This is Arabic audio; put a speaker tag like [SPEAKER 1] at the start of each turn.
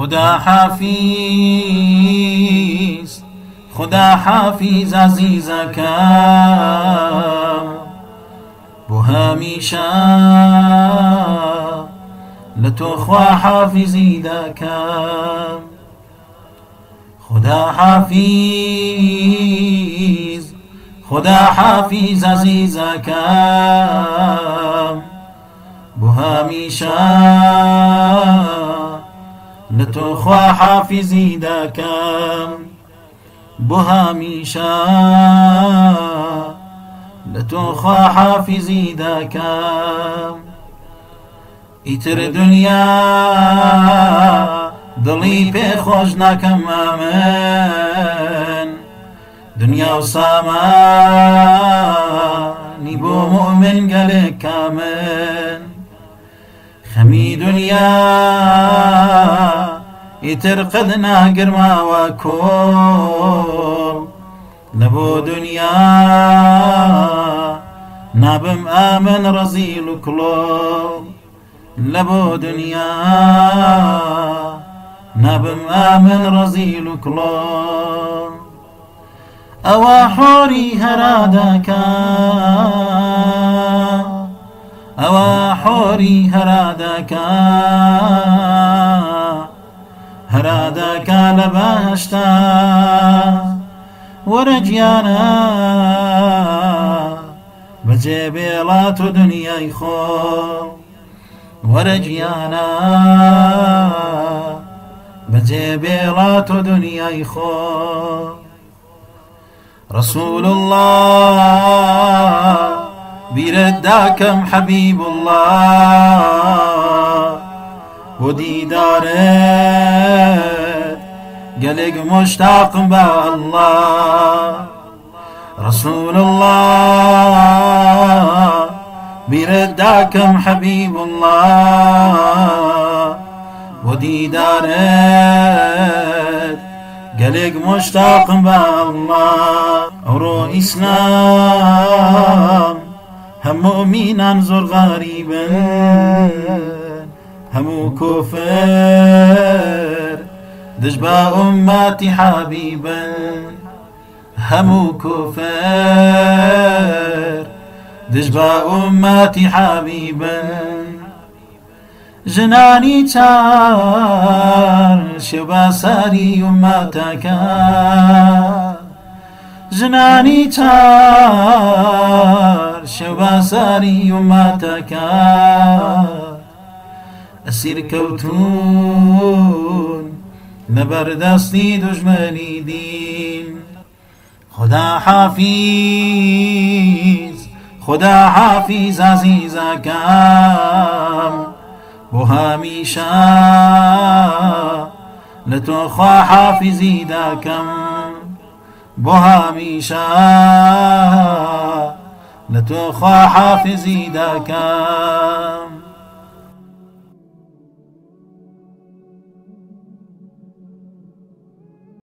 [SPEAKER 1] خدا حافظ خدا حافظ عزیزەکەم بۆ هەمیشە لە تۆ خوا حافزی دەکەم خدا حافظ خدا حافظ عزیزەکەم بۆ هەمیشە تۆ خوا حافزی دەکەم بۆ هەمیشە لە تۆ خوا حافزی دەکەم ئیتر دنیا دڵی پێخۆش ناکەم ئەمن دنیا و سامانی بۆ مؤمن گەلێک کامن خەمی دنیا ئیتر قەد ناگرماوە کۆڵ. لە بۆ دنیا نابم ئامن ڕەزیل و کڵۆڵ لە بۆ دنیا نابم ئامن ڕەزیل و کڵۆڵ ئەوە حۆری هەرادەکە. ئەوە حۆری هەرادەکە. هەرادەکە لە باشتا وەرە گیانە بەجێ بێڵات و دنیای خۆ وەرە گیانە بەجێ بێڵات و رسول الله بیرەت حبيب الله وديدارت قلق مشتاق بالله رسول الله برداكم حبيب الله. وديدارت قلق مشتاق بالله أورو إسلام هم مؤمنان زور غريبا هم كفر دجبا أماتي حبيبا هم كفر دجبا أماتي حبيبا جناني تار شبا ساري أماتك جناني تار شبا ساري أماتك أسير كوتون نه بر دستی دشمنی دین. خدا حافظ خدا حافظ عزیزکم. بو همیشه لتو خوا حافظی دکم. بو همیشه لتو خوا حافظی دکم.